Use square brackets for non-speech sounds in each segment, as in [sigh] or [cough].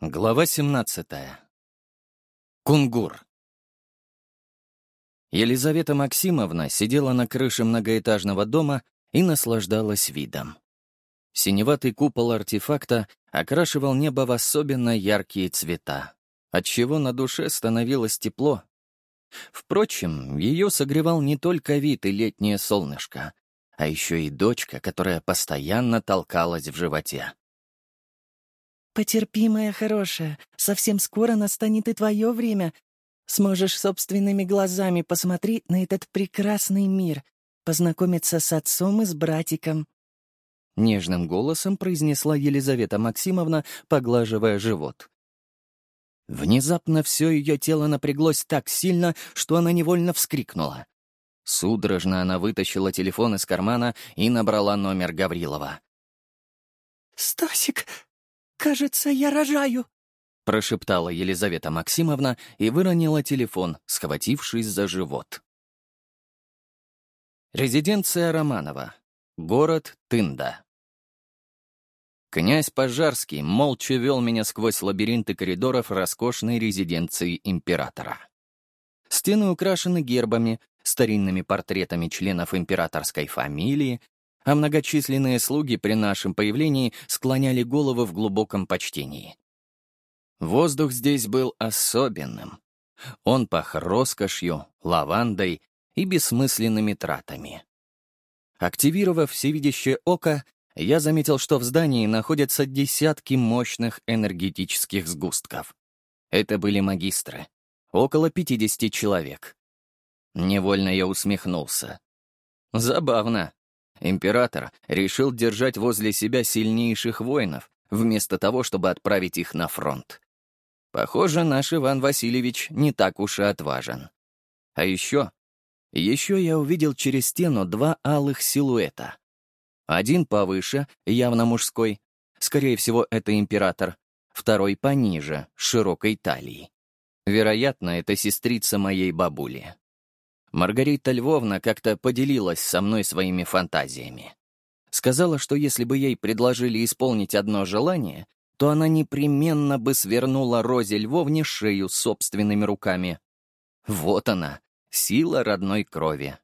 Глава 17. Кунгур. Елизавета Максимовна сидела на крыше многоэтажного дома и наслаждалась видом. Синеватый купол артефакта окрашивал небо в особенно яркие цвета, отчего на душе становилось тепло. Впрочем, ее согревал не только вид и летнее солнышко, а еще и дочка, которая постоянно толкалась в животе. «Потерпи, моя хорошая, совсем скоро настанет и твое время. Сможешь собственными глазами посмотреть на этот прекрасный мир, познакомиться с отцом и с братиком». Нежным голосом произнесла Елизавета Максимовна, поглаживая живот. Внезапно все ее тело напряглось так сильно, что она невольно вскрикнула. Судорожно она вытащила телефон из кармана и набрала номер Гаврилова. «Стасик, кажется, я рожаю», — прошептала Елизавета Максимовна и выронила телефон, схватившись за живот. Резиденция Романова. Город Тында. Князь Пожарский молча вел меня сквозь лабиринты коридоров роскошной резиденции императора. Стены украшены гербами, старинными портретами членов императорской фамилии, а многочисленные слуги при нашем появлении склоняли головы в глубоком почтении. Воздух здесь был особенным. Он пах роскошью, лавандой и бессмысленными тратами. Активировав всевидящее око, я заметил, что в здании находятся десятки мощных энергетических сгустков. Это были магистры. Около 50 человек. Невольно я усмехнулся. Забавно. Император решил держать возле себя сильнейших воинов, вместо того, чтобы отправить их на фронт. Похоже, наш Иван Васильевич не так уж и отважен. А еще... Еще я увидел через стену два алых силуэта. Один повыше, явно мужской. Скорее всего, это император. Второй пониже, широкой талией. Вероятно, это сестрица моей бабули. Маргарита Львовна как-то поделилась со мной своими фантазиями. Сказала, что если бы ей предложили исполнить одно желание, то она непременно бы свернула Розе Львовне шею собственными руками. Вот она, сила родной крови.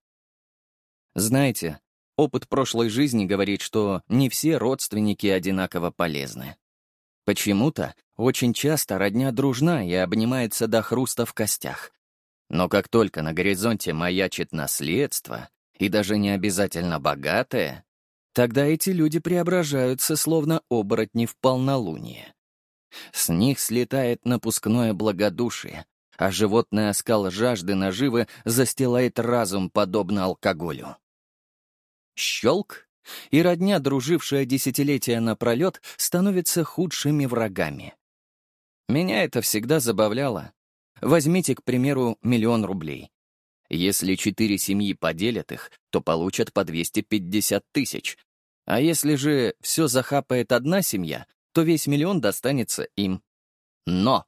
Знаете, Опыт прошлой жизни говорит, что не все родственники одинаково полезны. Почему-то очень часто родня дружна и обнимается до хруста в костях. Но как только на горизонте маячит наследство, и даже не обязательно богатое, тогда эти люди преображаются, словно оборотни в полнолуние. С них слетает напускное благодушие, а животный оскал жажды наживы застилает разум, подобно алкоголю. Щелк, и родня, дружившая десятилетия напролет, становится худшими врагами. Меня это всегда забавляло. Возьмите, к примеру, миллион рублей. Если четыре семьи поделят их, то получат по 250 тысяч. А если же все захапает одна семья, то весь миллион достанется им. Но!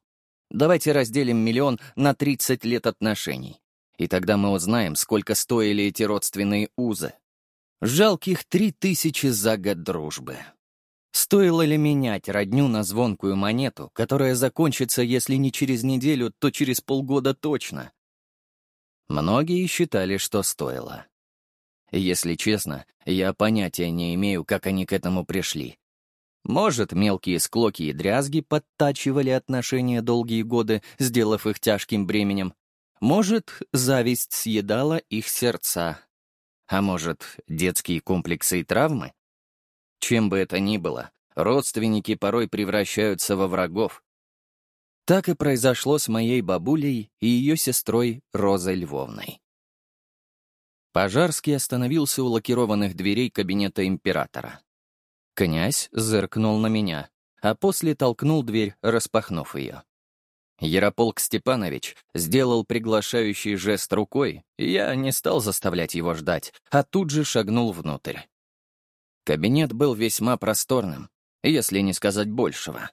Давайте разделим миллион на 30 лет отношений. И тогда мы узнаем, сколько стоили эти родственные узы. Жалких три тысячи за год дружбы. Стоило ли менять родню на звонкую монету, которая закончится, если не через неделю, то через полгода точно? Многие считали, что стоило. Если честно, я понятия не имею, как они к этому пришли. Может, мелкие склоки и дрязги подтачивали отношения долгие годы, сделав их тяжким бременем. Может, зависть съедала их сердца, а может, детские комплексы и травмы? Чем бы это ни было, родственники порой превращаются во врагов. Так и произошло с моей бабулей и ее сестрой Розой Львовной. Пожарский остановился у лакированных дверей кабинета императора. Князь зыркнул на меня, а после толкнул дверь, распахнув ее. Ярополк Степанович сделал приглашающий жест рукой, и я не стал заставлять его ждать, а тут же шагнул внутрь. Кабинет был весьма просторным, если не сказать большего.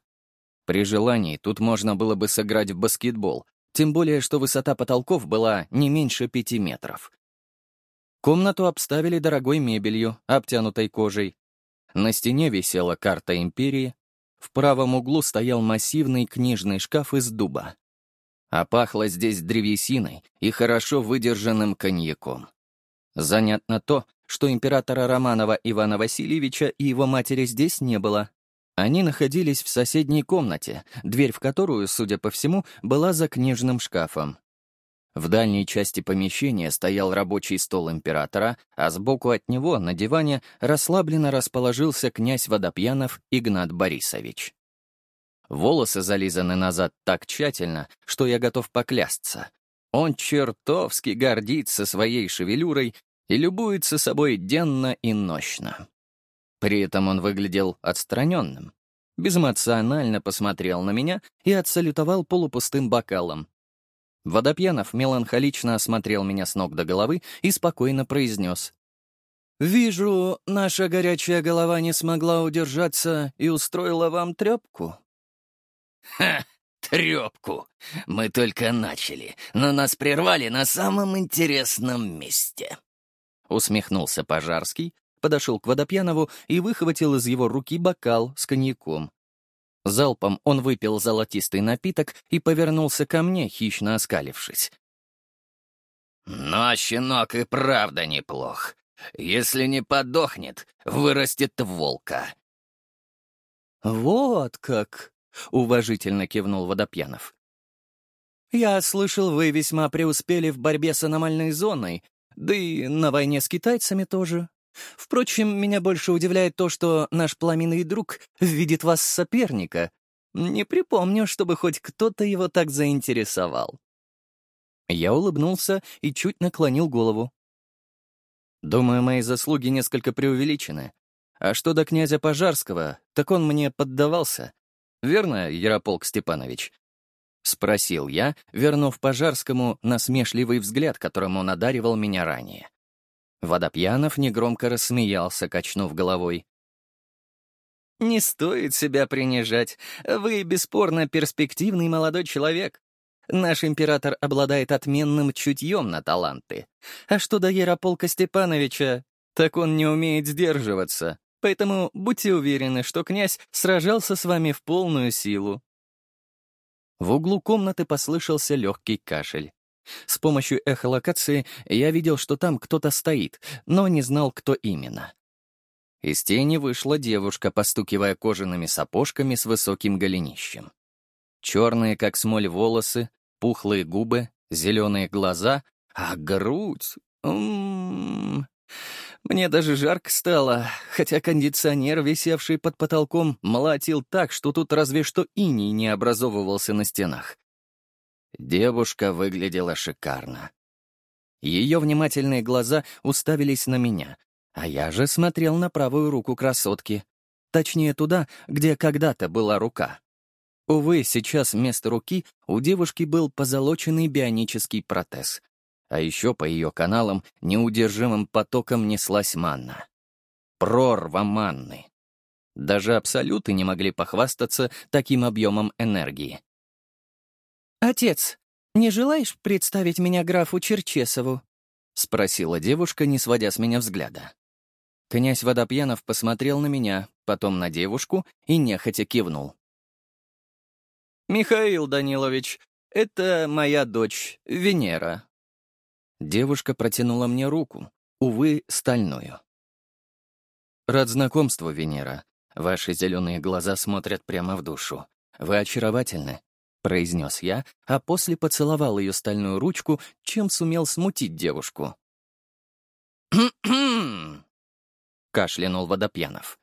При желании тут можно было бы сыграть в баскетбол, тем более что высота потолков была не меньше пяти метров. Комнату обставили дорогой мебелью, обтянутой кожей. На стене висела карта империи, в правом углу стоял массивный книжный шкаф из дуба. А пахло здесь древесиной и хорошо выдержанным коньяком. Занятно то, что императора Романова Ивана Васильевича и его матери здесь не было. Они находились в соседней комнате, дверь в которую, судя по всему, была за книжным шкафом. В дальней части помещения стоял рабочий стол императора, а сбоку от него, на диване, расслабленно расположился князь Водопьянов Игнат Борисович. Волосы зализаны назад так тщательно, что я готов поклясться. Он чертовски гордится своей шевелюрой и любуется собой денно и нощно. При этом он выглядел отстраненным. Безэмоционально посмотрел на меня и отсалютовал полупустым бокалом, Водопьянов меланхолично осмотрел меня с ног до головы и спокойно произнес. «Вижу, наша горячая голова не смогла удержаться и устроила вам трепку». «Ха, трепку! Мы только начали, но нас прервали на самом интересном месте». Усмехнулся Пожарский, подошел к Водопьянову и выхватил из его руки бокал с коньяком. Залпом он выпил золотистый напиток и повернулся ко мне, хищно оскалившись. «Но щенок и правда неплох. Если не подохнет, вырастет волка». «Вот как!» — уважительно кивнул Водопьянов. «Я слышал, вы весьма преуспели в борьбе с аномальной зоной, да и на войне с китайцами тоже. Впрочем, меня больше удивляет то, что наш пламенный друг видит вас соперника. Не припомню, чтобы хоть кто-то его так заинтересовал. Я улыбнулся и чуть наклонил голову. Думаю, мои заслуги несколько преувеличены. А что до князя Пожарского, так он мне поддавался. Верно, Ярополк Степанович? Спросил я, вернув Пожарскому насмешливый взгляд, которым он одаривал меня ранее. Водопьянов негромко рассмеялся, качнув головой. «Не стоит себя принижать. Вы, бесспорно, перспективный молодой человек. Наш император обладает отменным чутьем на таланты. А что до Ярополка Степановича, так он не умеет сдерживаться. Поэтому будьте уверены, что князь сражался с вами в полную силу». В углу комнаты послышался легкий кашель. С помощью эхолокации я видел, что там кто-то стоит, но не знал, кто именно. Из тени вышла девушка, постукивая кожаными сапожками с высоким голенищем. Черные, как смоль, волосы, пухлые губы, зеленые глаза, а грудь... М -м -м. Мне даже жарко стало, хотя кондиционер, висевший под потолком, молотил так, что тут разве что иней не образовывался на стенах. Девушка выглядела шикарно. Ее внимательные глаза уставились на меня, а я же смотрел на правую руку красотки. Точнее, туда, где когда-то была рука. Увы, сейчас вместо руки у девушки был позолоченный бионический протез. А еще по ее каналам неудержимым потоком неслась манна. Прорва манны. Даже абсолюты не могли похвастаться таким объемом энергии. «Отец, не желаешь представить меня графу Черчесову?» — спросила девушка, не сводя с меня взгляда. Князь Водопьянов посмотрел на меня, потом на девушку и нехотя кивнул. «Михаил Данилович, это моя дочь, Венера». Девушка протянула мне руку, увы, стальную. «Рад знакомству, Венера. Ваши зеленые глаза смотрят прямо в душу. Вы очаровательны. — произнес я, а после поцеловал ее стальную ручку, чем сумел смутить девушку. [clears throat] Кашлянул Водопьянов.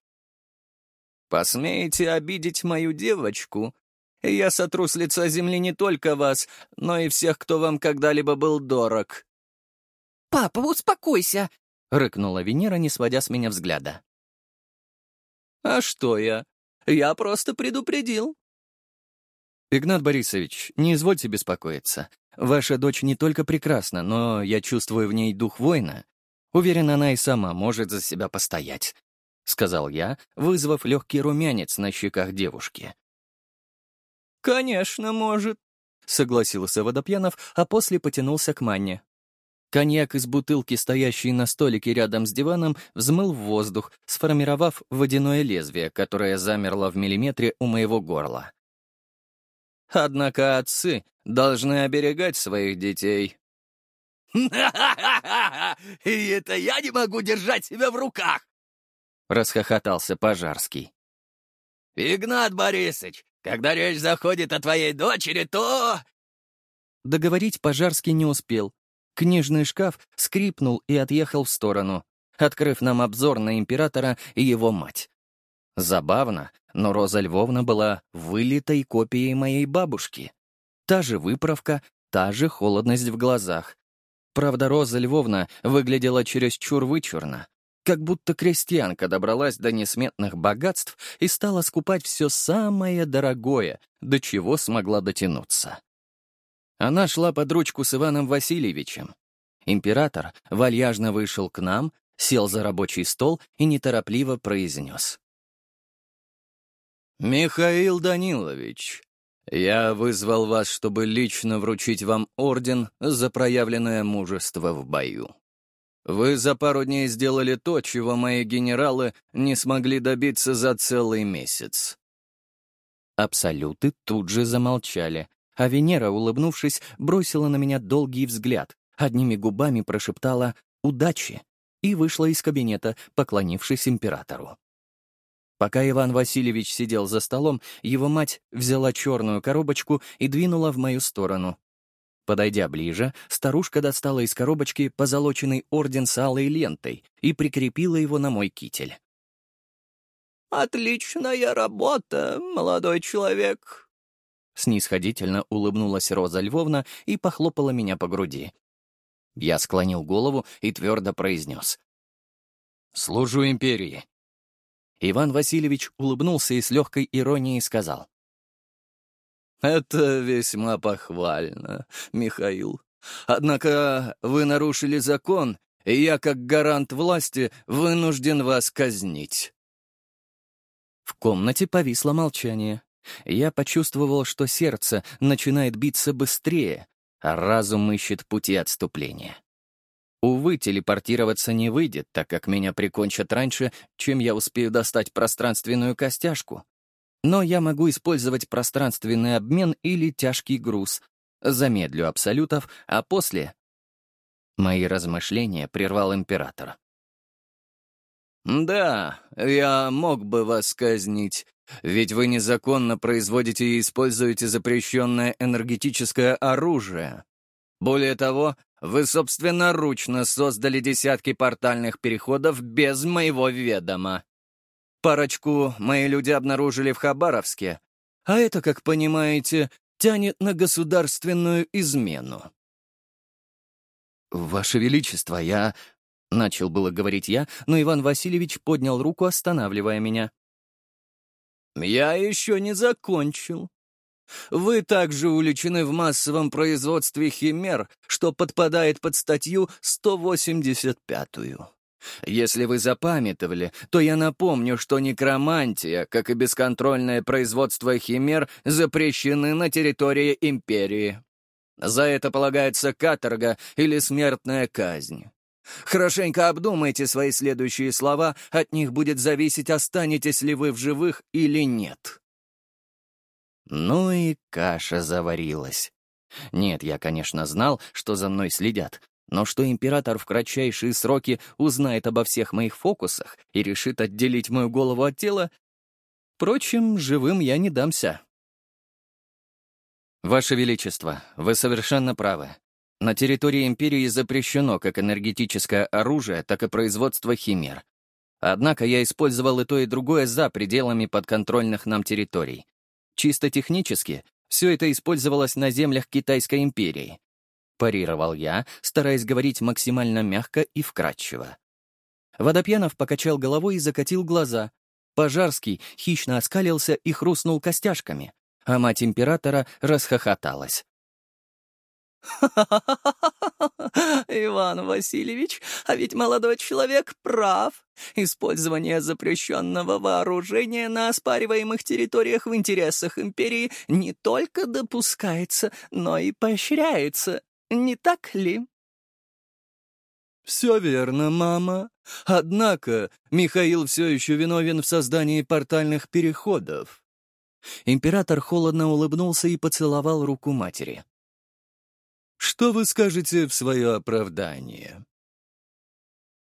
«Посмеете обидеть мою девочку, я сотру с лица земли не только вас, но и всех, кто вам когда-либо был дорог». «Папа, успокойся!» — рыкнула Венера, не сводя с меня взгляда. «А что я? Я просто предупредил. «Игнат Борисович, не извольте беспокоиться. Ваша дочь не только прекрасна, но я чувствую в ней дух воина. Уверен, она и сама может за себя постоять», — сказал я, вызвав легкий румянец на щеках девушки. «Конечно, может», — согласился Водопьянов, а после потянулся к Манне. Коньяк из бутылки, стоящей на столике рядом с диваном, взмыл в воздух, сформировав водяное лезвие, которое замерло в миллиметре у моего горла. Однако отцы должны оберегать своих детей. И это я не могу держать себя в руках!» — расхохотался Пожарский. «Игнат Борисович, когда речь заходит о твоей дочери, то...» Договорить Пожарский не успел. Книжный шкаф скрипнул и отъехал в сторону, открыв нам обзор на императора и его мать. Забавно, но Роза Львовна была вылитой копией моей бабушки. Та же выправка, та же холодность в глазах. Правда, Роза Львовна выглядела чересчур вычурно, как будто крестьянка добралась до несметных богатств и стала скупать все самое дорогое, до чего смогла дотянуться. Она шла под ручку с Иваном Васильевичем. Император вальяжно вышел к нам, сел за рабочий стол и неторопливо произнес. «Михаил Данилович, я вызвал вас, чтобы лично вручить вам орден за проявленное мужество в бою. Вы за пару дней сделали то, чего мои генералы не смогли добиться за целый месяц». Абсолюты тут же замолчали, а Венера, улыбнувшись, бросила на меня долгий взгляд, одними губами прошептала «удачи» и вышла из кабинета, поклонившись императору. Пока Иван Васильевич сидел за столом, его мать взяла черную коробочку и двинула в мою сторону. Подойдя ближе, старушка достала из коробочки позолоченный орден с алой лентой и прикрепила его на мой китель. «Отличная работа, молодой человек», Снисходительно улыбнулась Роза Львовна и похлопала меня по груди. Я склонил голову и твердо произнес. «Служу империи». Иван Васильевич улыбнулся и с легкой иронией сказал. «Это весьма похвально, Михаил. Однако вы нарушили закон, и я, как гарант власти, вынужден вас казнить». В комнате повисло молчание. Я почувствовал, что сердце начинает биться быстрее, а разум ищет пути отступления. Увы, телепортироваться не выйдет, так как меня прикончат раньше, чем я успею достать пространственную костяшку. Но я могу использовать пространственный обмен или тяжкий груз. Замедлю абсолютов, а после... Мои размышления прервал император. «Да, я мог бы вас казнить, ведь вы незаконно производите и используете запрещенное энергетическое оружие. Более того, вы собственноручно создали десятки портальных переходов без моего ведома. Парочку мои люди обнаружили в Хабаровске, а это, как понимаете, тянет на государственную измену. «Ваше Величество, я...» — начал было говорить я, но Иван Васильевич поднял руку, останавливая меня. «Я еще не закончил. Вы также увлечены в массовом производстве химер, что подпадает под статью 185-ю. Если вы запамятовали, то я напомню, что некромантия, как и бесконтрольное производство химер, запрещены на территории империи. За это полагается каторга или смертная казнь. Хорошенько обдумайте свои следующие слова, от них будет зависеть, останетесь ли вы в живых или нет. Ну и каша заварилась. Нет, я, конечно, знал, что за мной следят, но что император в кратчайшие сроки узнает обо всех моих фокусах и решит отделить мою голову от тела, впрочем, живым я не дамся. «Ваше Величество, вы совершенно правы. На территории империи запрещено как энергетическое оружие, так и производство химер. Однако я использовал и то, и другое за пределами подконтрольных нам территорий. Чисто технически все это использовалось на землях Китайской империи. Парировал я, стараясь говорить максимально мягко и вкрадчиво. Водопьянов покачал головой и закатил глаза. Пожарский хищно оскалился и хрустнул костяшками, а мать императора расхохоталась. [laughs] Иван Васильевич, а ведь молодой человек прав. Использование запрещенного вооружения на оспариваемых территориях в интересах империи не только допускается, но и поощряется. Не так ли?» «Все верно, мама. Однако Михаил все еще виновен в создании портальных переходов». Император холодно улыбнулся и поцеловал руку матери. «Что вы скажете в свое оправдание?»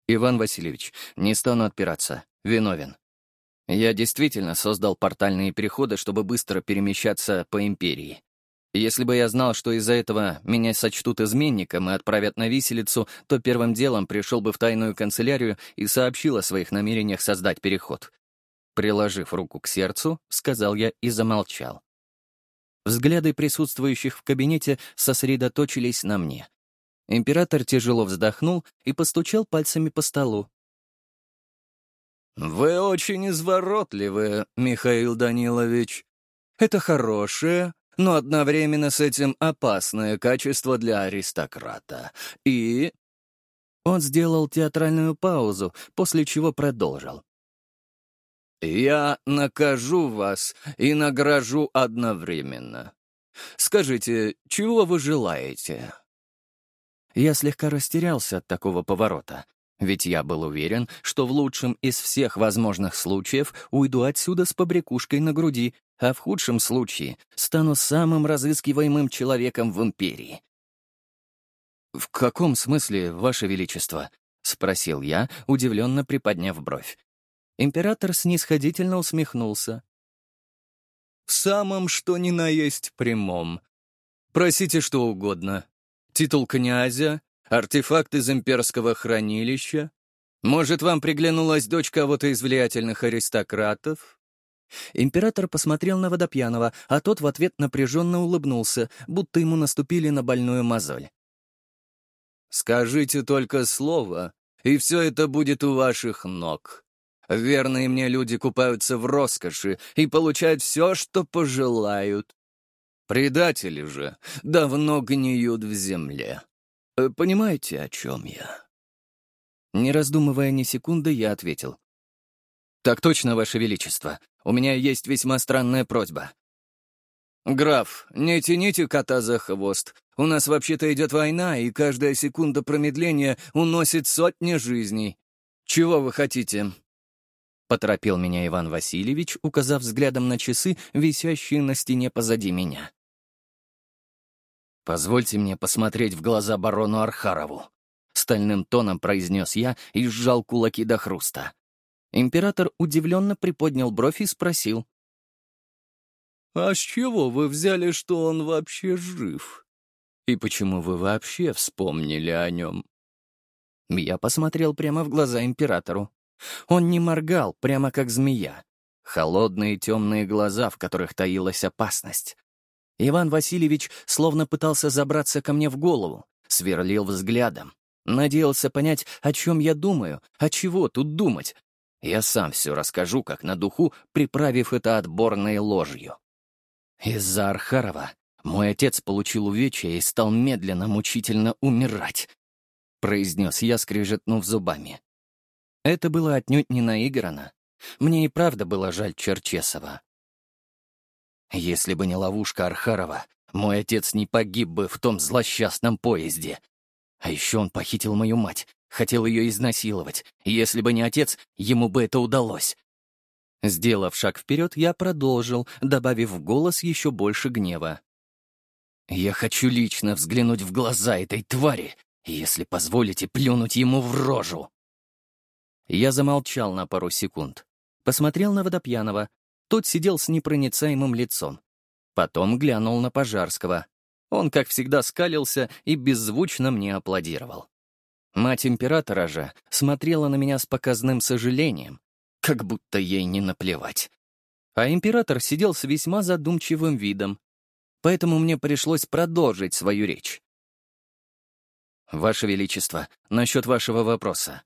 «Иван Васильевич, не стану отпираться. Виновен. Я действительно создал портальные переходы, чтобы быстро перемещаться по империи. Если бы я знал, что из-за этого меня сочтут изменником и отправят на виселицу, то первым делом пришел бы в тайную канцелярию и сообщил о своих намерениях создать переход. Приложив руку к сердцу, сказал я и замолчал. Взгляды присутствующих в кабинете сосредоточились на мне. Император тяжело вздохнул и постучал пальцами по столу. «Вы очень изворотливы, Михаил Данилович. Это хорошее, но одновременно с этим опасное качество для аристократа. И...» Он сделал театральную паузу, после чего продолжил. «Я накажу вас и награжу одновременно. Скажите, чего вы желаете?» Я слегка растерялся от такого поворота. Ведь я был уверен, что в лучшем из всех возможных случаев уйду отсюда с побрякушкой на груди, а в худшем случае стану самым разыскиваемым человеком в империи. «В каком смысле, Ваше Величество?» — спросил я, удивленно приподняв бровь. Император снисходительно усмехнулся. «В самом что ни на есть прямом. Просите что угодно. Титул князя, Артефакт из имперского хранилища? Может, вам приглянулась дочь кого-то из влиятельных аристократов?» Император посмотрел на Водопьянова, а тот в ответ напряженно улыбнулся, будто ему наступили на больную мозоль. «Скажите только слово, и все это будет у ваших ног. Верные мне люди купаются в роскоши и получают все, что пожелают. Предатели же давно гниют в земле. Э, понимаете, о чем я?» Не раздумывая ни секунды, я ответил. «Так точно, Ваше Величество. У меня есть весьма странная просьба». «Граф, не тяните кота за хвост. У нас вообще-то идет война, и каждая секунда промедления уносит сотни жизней. Чего вы хотите?» Поторопил меня Иван Васильевич, указав взглядом на часы, висящие на стене позади меня. «Позвольте мне посмотреть в глаза барону Архарову», — стальным тоном произнес я и сжал кулаки до хруста. Император удивленно приподнял бровь и спросил. «А с чего вы взяли, что он вообще жив? И почему вы вообще вспомнили о нем?» Я посмотрел прямо в глаза императору. Он не моргал, прямо как змея. Холодные темные глаза, в которых таилась опасность. Иван Васильевич словно пытался забраться ко мне в голову, сверлил взглядом. Надеялся понять, о чем я думаю, а чего тут думать. Я сам все расскажу, как на духу, приправив это отборной ложью. Из-за Архарова мой отец получил увечья и стал медленно, мучительно умирать, произнес я, скрежетнув зубами. Это было отнюдь не наиграно. Мне и правда было жаль Черчесова. Если бы не ловушка Архарова, мой отец не погиб бы в том злосчастном поезде. А еще он похитил мою мать, хотел ее изнасиловать. Если бы не отец, ему бы это удалось. Сделав шаг вперед, я продолжил, добавив в голос еще больше гнева. «Я хочу лично взглянуть в глаза этой твари, если позволите плюнуть ему в рожу». Я замолчал на пару секунд. Посмотрел на Водопьянова, тот сидел с непроницаемым лицом. Потом глянул на Пожарского. Он, как всегда, скалился и беззвучно мне аплодировал. Мать императора же смотрела на меня с показным сожалением, как будто ей не наплевать. А император сидел с весьма задумчивым видом, поэтому мне пришлось продолжить свою речь. «Ваше Величество, насчет вашего вопроса.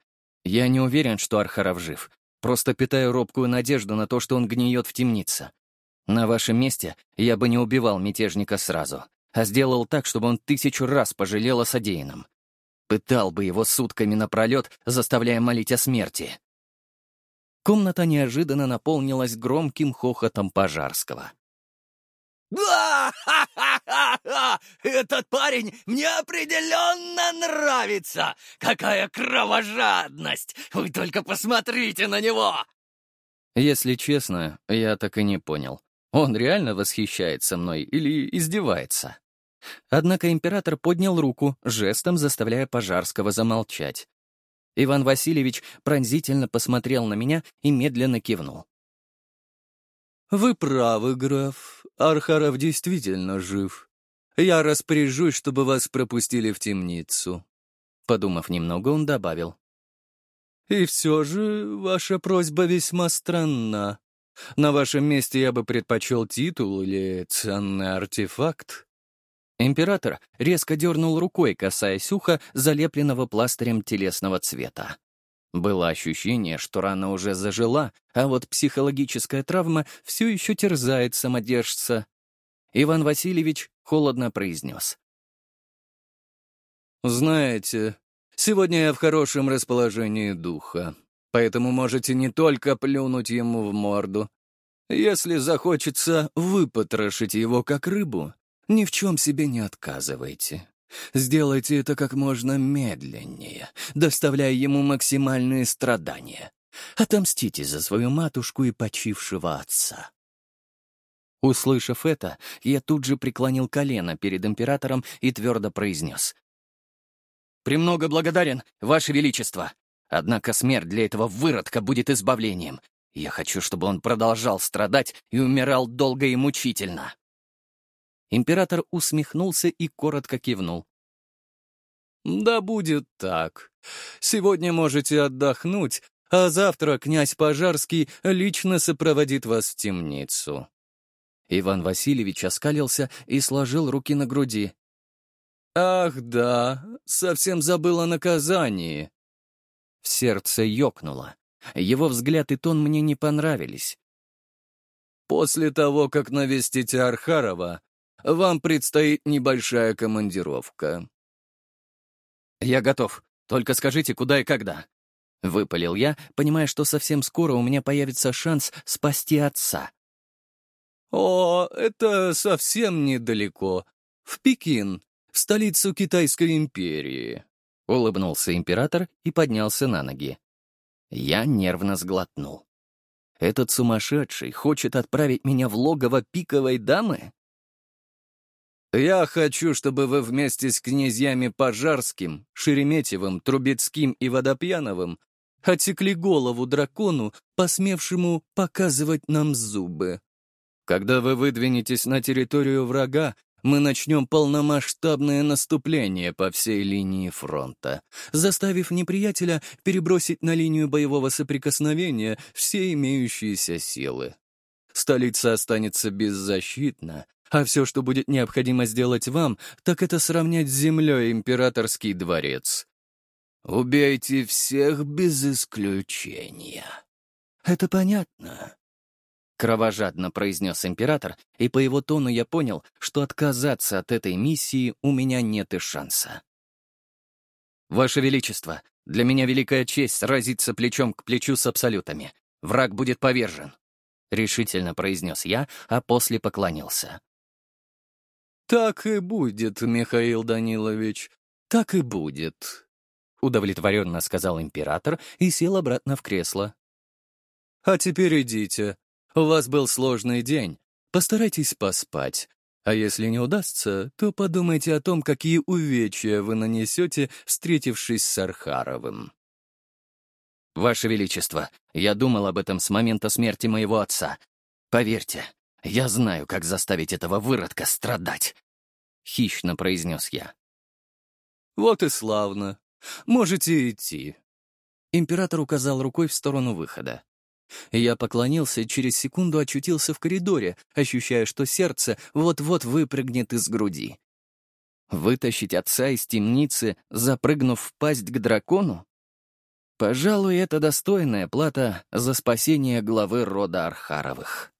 Я не уверен, что Архаров жив, Просто питаю робкую надежду на то, что он гниет в темнице. На вашем месте я бы не убивал мятежника сразу, а сделал так, чтобы он тысячу раз пожалел о содеянном. Пытал бы его сутками напролет, заставляя молить о смерти. Комната неожиданно наполнилась громким хохотом Пожарского. Да! [laughs] Этот парень мне определенно нравится! Какая кровожадность! Вы только посмотрите на него!» Если честно, я так и не понял. Он реально восхищается мной или издевается? Однако император поднял руку, жестом заставляя Пожарского замолчать. Иван Васильевич пронзительно посмотрел на меня и медленно кивнул. «Вы правы, граф. Архаров действительно жив. Я распоряжусь, чтобы вас пропустили в темницу». Подумав немного, он добавил. «И все же ваша просьба весьма странна. На вашем месте я бы предпочел титул или ценный артефакт». Император резко дернул рукой, касаясь уха, залепленного пластырем телесного цвета. Было ощущение, что рана уже зажила, а вот психологическая травма все еще терзает самодержца. Иван Васильевич холодно произнес. «Знаете, сегодня я в хорошем расположении духа, поэтому можете не только плюнуть ему в морду. Если захочется выпотрошить его как рыбу, ни в чем себе не отказывайте. Сделайте это как можно медленнее, доставляя ему максимальные страдания. Отомстите за свою матушку и почившего отца. Услышав это, я тут же преклонил колено перед императором и твердо произнес. «Премного благодарен, Ваше Величество. Однако смерть для этого выродка будет избавлением. Я хочу, чтобы он продолжал страдать и умирал долго и мучительно». Император усмехнулся и коротко кивнул. «Да будет так. Сегодня можете отдохнуть, а завтра князь Пожарский лично сопроводит вас в темницу». Иван Васильевич оскалился и сложил руки на груди. «Ах да, совсем забыл о наказании». В сердце ёкнуло. Его взгляд и тон мне не понравились. «После того, как навестите Архарова, вам предстоит небольшая командировка». «Я готов. Только скажите, куда и когда». Выпалил я, понимая, что совсем скоро у меня появится шанс спасти отца. «О, это совсем недалеко. В Пекин, в столицу Китайской империи», — улыбнулся император и поднялся на ноги. Я нервно сглотнул. «Этот сумасшедший хочет отправить меня в логово пиковой дамы?» «Я хочу, чтобы вы вместе с князьями Пожарским, Шереметьевым, Трубецким и Водопьяновым отекли голову дракону, посмевшему показывать нам зубы. Когда вы выдвинетесь на территорию врага, мы начнем полномасштабное наступление по всей линии фронта, заставив неприятеля перебросить на линию боевого соприкосновения все имеющиеся силы. Столица останется беззащитна, а все, что будет необходимо сделать вам, так это сравнять с землей императорский дворец. Убейте всех без исключения. Это понятно?» Кровожадно произнес император, и по его тону я понял, что отказаться от этой миссии у меня нет и шанса. «Ваше Величество, для меня великая честь сразиться плечом к плечу с абсолютами. Враг будет повержен», — решительно произнес я, а после поклонился. «Так и будет, Михаил Данилович, так и будет», — удовлетворенно сказал император и сел обратно в кресло. «А теперь идите. У вас был сложный день. Постарайтесь поспать. А если не удастся, то подумайте о том, какие увечья вы нанесете, встретившись с Архаровым». «Ваше Величество, я думал об этом с момента смерти моего отца. Поверьте, «Я знаю, как заставить этого выродка страдать», — хищно произнес я. «Вот и славно. Можете идти». Император указал рукой в сторону выхода. Я поклонился и через секунду очутился в коридоре, ощущая, что сердце вот-вот выпрыгнет из груди. Вытащить отца из темницы, запрыгнув в пасть к дракону? Пожалуй, это достойная плата за спасение главы рода Архаровых.